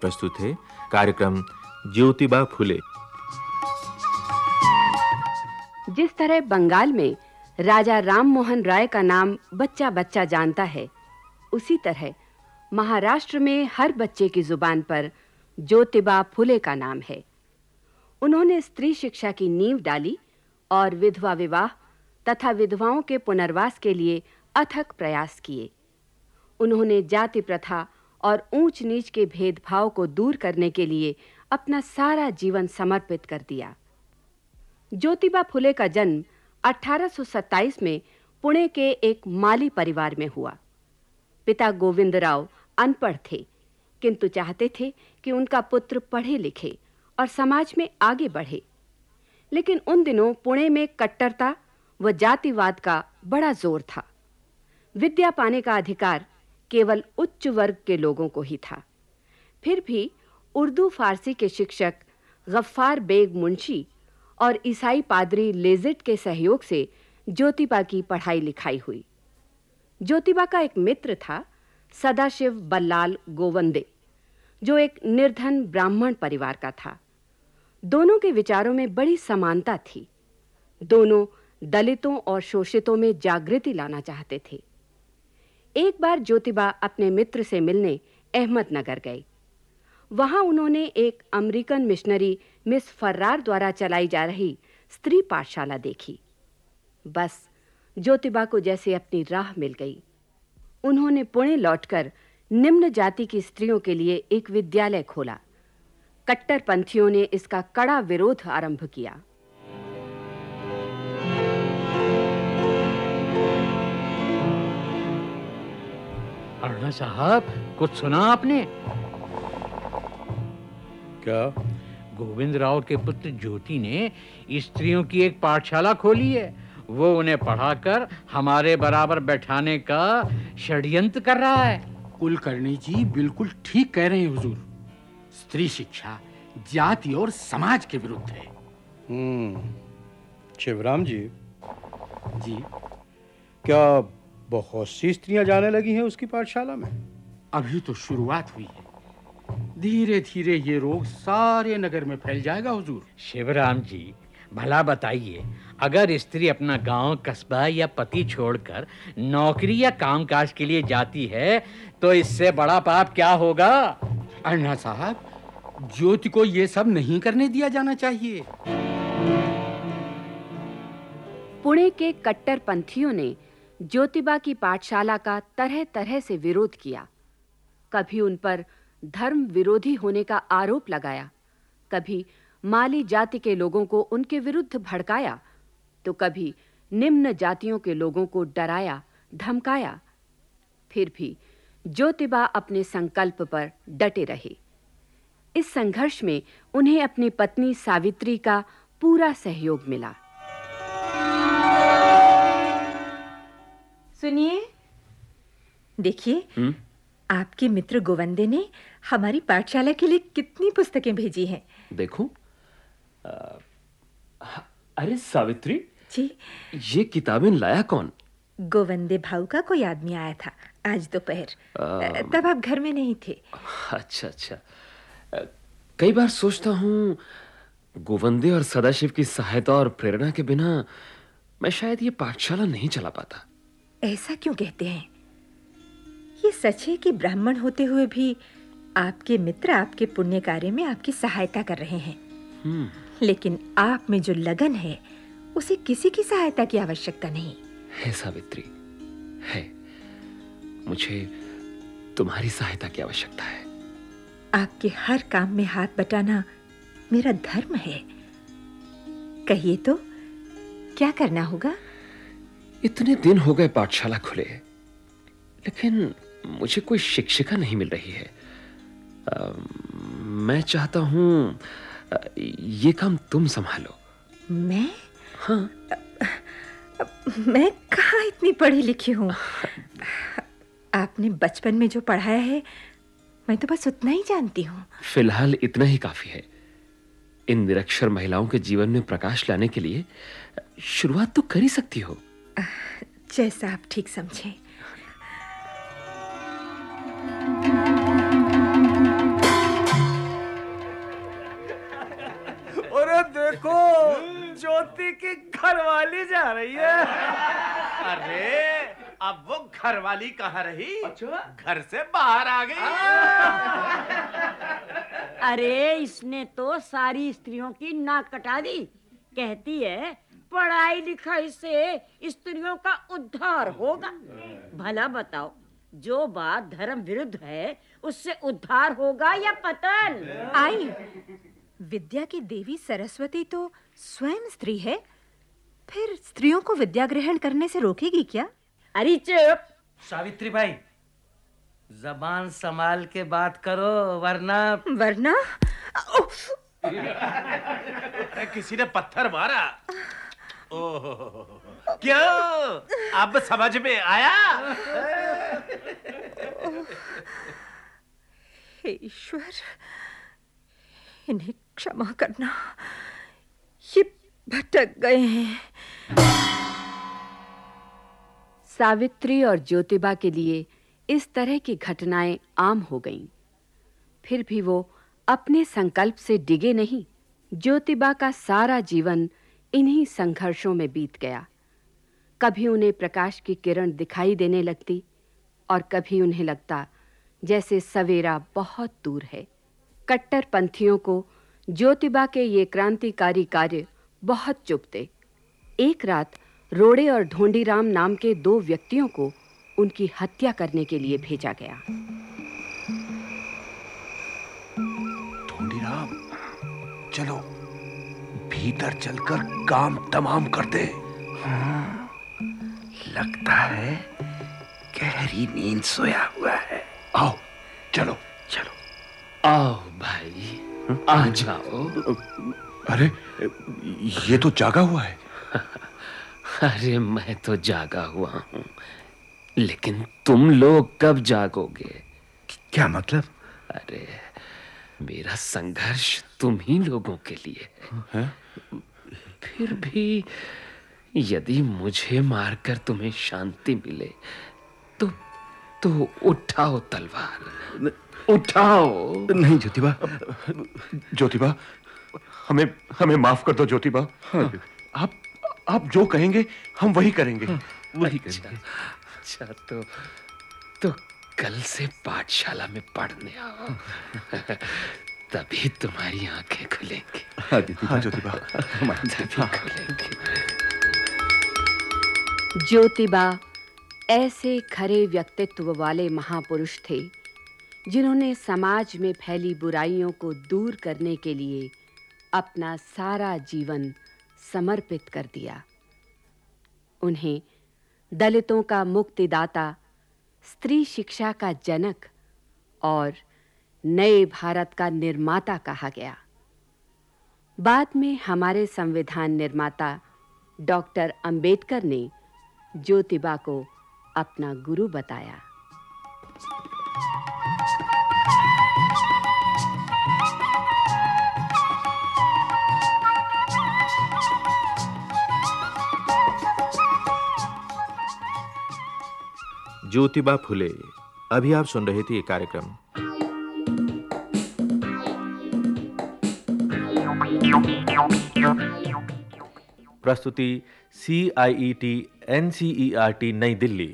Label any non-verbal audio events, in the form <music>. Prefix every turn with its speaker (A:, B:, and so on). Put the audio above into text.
A: प्रस्तुत है कार्यक्रम ज्योतिबा फुले।
B: जिस तरह बंगाल में राजा राम मोहन राय का नाम बच्चा-बच्चा जानता है, उसी तरह महाराष्ट्र में हर बच्चे की ज़ुबान पर ज्योतिबा फुले का नाम है। उन्होंने स्त्री शिक्षा की नींव डाली और विधवा विवाह तथा विधवाओं के पुनर्वास के लिए अथक प्रयास किए। उन्होंने जाति प्रथा और ऊंच नीच के भेदभाव को दूर करने के लिए अपना सारा जीवन समर्पित कर दिया। ज्योतिबा फुले का जन्म 1827 में पुणे के एक माली परिवार में हुआ। पिता गोविंद राव अनपढ़ थे, किंतु चाहते थे कि उनका पुत्र पढ़े लिखे और समाज में आगे बढ़े। लेकिन उन दिनों पुणे में कट्टरता व जातिवाद का बड़ा ज़ोर था। विद्या पाने का अधिकार केवल उच्च वर्ग के लोगों को ही था। फिर भी उर्दू, फारसी के शिक्षक गफ्फार बेग मुंशी और ईसाई पादरी लेजिट के सहयोग से ज्योतिबा की पढ़ाई लिखाई हुई। ज्योतिबा का एक मित्र था, सदाशिव बल्लाल गोवंदे, जो एक निर्धन ब्राह्मण परिवार का था। दोनों के विचारों में बड़ी समानता थी। दोनों दलितों और शोषितों में जागृति लाना चाहते थे। एक बार ज्योतिबा अपने मित्र से मिलने अहमदनगर गई। वहाँ उन्होंने एक अमेरिकन मिशनरी मिस फर्रार द्वारा चलाई जा रही स्त्री पाठशाला देखी। बस, ज्योतिबा को जैसे अपनी राह मिल गई। उन्होंने पुणे लौटकर निम्न जाति की स्त्रियों के लिए एक विद्यालय खोला। कट्टरपंथियों ने इसका कड़ा विरोध आरंभ किया।
C: अरुणा साहब कुछ सुना आपने?
D: क्या?
C: गोविंद राव के पुत्र ज्योति ने स्त्रियों की एक पाठशाला खोली है। वो उन्हें पढ़ाकर हमारे बराबर बैठाने का षड्यंत्र कर रहा है।
E: कुलकर्णी जी बिल्कुल ठीक कह रहे हैं हुजूर। स्त्री शिक्षा जाति और समाज के विरुद्ध है।
D: हम्म शिवराम जी।
E: जी।
D: क्या बहुत सी स्त्रियाँ जाने लगी हैं उसकी पाठशाला में।
E: अभी तो शुरुआत हुई है। धीरे-धीरे ये रोग सारे नगर में फैल जाएगा हुजूर।
C: शिवराम जी भला बताइए अगर स्त्री अपना गाँव कस्बा या पति छोड़कर नौकरी या कामकाज के लिए जाती है तो इससे बड़ा पाप क्या होगा?
E: अन्ना साहब ज्योति को ये सब नहीं करने दिया जाना चाहिए।
B: पुणे के कट्टरपंथियों ने ज्योतिबा की पाठशाला का तरह-तरह से विरोध किया। कभी उन पर धर्म विरोधी होने का आरोप लगाया। कभी माली जाति के लोगों को उनके विरुद्ध भड़काया। तो कभी निम्न जातियों के लोगों को डराया, धमकाया। फिर भी ज्योतिबा अपने संकल्प पर डटे रहे। इस संघर्ष में उन्हें अपनी पत्नी सावित्री का पूरा सहयोग मिला।
F: सुनिए। देखिए आपके मित्र गोवंदे ने हमारी पाठशाला के लिए कितनी पुस्तकें भेजी हैं।
G: देखो? अरे सावित्री
F: जी।
G: ये किताबें लाया कौन?
F: गोवंदे भाऊ का कोई आदमी आया था आज दोपहर। तब आप घर में नहीं थे।
G: अच्छा अच्छा। कई बार सोचता हूँ गोवंदे और सदाशिव की सहायता और प्रेरणा के बिना मैं शायद ये पाठशाला नहीं चला पाता।
F: ऐसा क्यों कहते हैं? ये सच है कि ब्राह्मण होते हुए भी आपके मित्र आपके पुण्य कार्य में आपकी सहायता कर रहे हैं। लेकिन आप में जो लगन है उसे किसी की सहायता की आवश्यकता नहीं।
G: है सावित्री है। मुझे तुम्हारी सहायता की आवश्यकता है।
F: आपके हर काम में हाथ बटाना मेरा धर्म है। कहिए तो क्या करना होगा?
G: इतने दिन हो गए पाठशाला खुले लेकिन मुझे कोई शिक्षिका नहीं मिल रही है। आ, मैं चाहता हूँ ये काम तुम संभालो।
F: मैं?
G: हाँ।
F: मैं कहाँ इतनी पढ़ी लिखी हूँ? आपने बचपन में जो पढ़ाया है मैं तो बस उतना ही जानती हूँ।
G: फ़िलहाल इतना ही काफ़ी है। इन निरक्षर महिलाओं के जीवन में प्रकाश लाने के लिए शुरुआत तो कर ही सकती हो।
F: जैसा आप ठीक समझें।
H: अरे देखो ज्योति की घरवाली जा रही है।
I: अरे अब वो घरवाली कहाँ रही? अच्छा। घर से बाहर आ गई।
J: अरे इसने तो सारी स्त्रियों की नाक कटा दी। कहती है पढ़ाई लिखाई से स्त्रियों का उद्धार होगा। भला बताओ जो बात धर्म विरुद्ध है उससे उद्धार होगा या पतन?
F: आई विद्या की देवी सरस्वती तो स्वयं स्त्री है। फिर स्त्रियों को विद्या ग्रहण करने से रोकेगी क्या?
J: अरे चुप।
H: सावित्री भाई जबान संभाल के बात करो वरना
F: वरना? <laughs>
I: किसी ने पत्थर मारा। क्यों? अब समझ में आया?
F: ईश्वर, इन्हें क्षमा करना, ये भटक गए हैं।
B: सावित्री और ज्योतिबा के लिए इस तरह की घटनाएँ आम हो गईं। फिर भी वो अपने संकल्प से डिगे नहीं। ज्योतिबा का सारा जीवन इन्हीं संघर्षों में बीत गया। कभी उन्हें प्रकाश की किरण दिखाई देने लगती और कभी उन्हें लगता जैसे सवेरा बहुत दूर है। कट्टरपंथियों को ज्योतिबा के ये क्रांतिकारी कार्य बहुत चुभते। एक रात रोड़े और ढोंडीराम नाम के दो व्यक्तियों को उनकी हत्या करने के लिए भेजा गया।
K: ढोंडीराम, चलो। भीतर चलकर काम तमाम कर दे लगता है गहरी नींद सोया हुआ है। आओ चलो। चलो।
G: आओ भाई आ जाओ।
K: अरे ये तो जागा हुआ है। <laughs>
G: अरे मैं तो जागा हुआ हूँ। लेकिन तुम लोग कब जागोगे?
K: क्या मतलब?
G: अरे मेरा संघर्ष तुम ही लोगों के लिए है, है? फिर भी यदि मुझे मारकर तुम्हें शांति मिले तो तो उठाओ तलवार। उठाओ।
K: नहीं ज्योतिबा। ज्योतिबा हमें हमें माफ़ कर दो ज्योतिबा। हाँ। आप आप जो कहेंगे हम वही करेंगे। हाँ,
G: वही अच्छा, करेंगे। अच्छा तो तो कल से पाठशाला में पढ़ने आओ। तभी तुम्हारी आँखें खुलेंगी।
K: हाँ ज्योतिबा।
G: तभी खुलेंगी।
B: ज्योतिबा ऐसे खरे व्यक्तित्व वाले महापुरुष थे जिन्होंने समाज में फैली बुराइयों को दूर करने के लिए अपना सारा जीवन समर्पित कर दिया। उन्हें दलितों का मुक्तिदाता स्त्री शिक्षा का जनक और नए भारत का निर्माता कहा गया। बाद में हमारे संविधान निर्माता डॉक्टर अंबेडकर ने ज्योतिबा को अपना गुरु बताया।
A: ज्योतिबा फुले, अभी आप सुन रहे थे ये कार्यक्रम। प्रस्तुति C I E T N C E R T नई दिल्ली।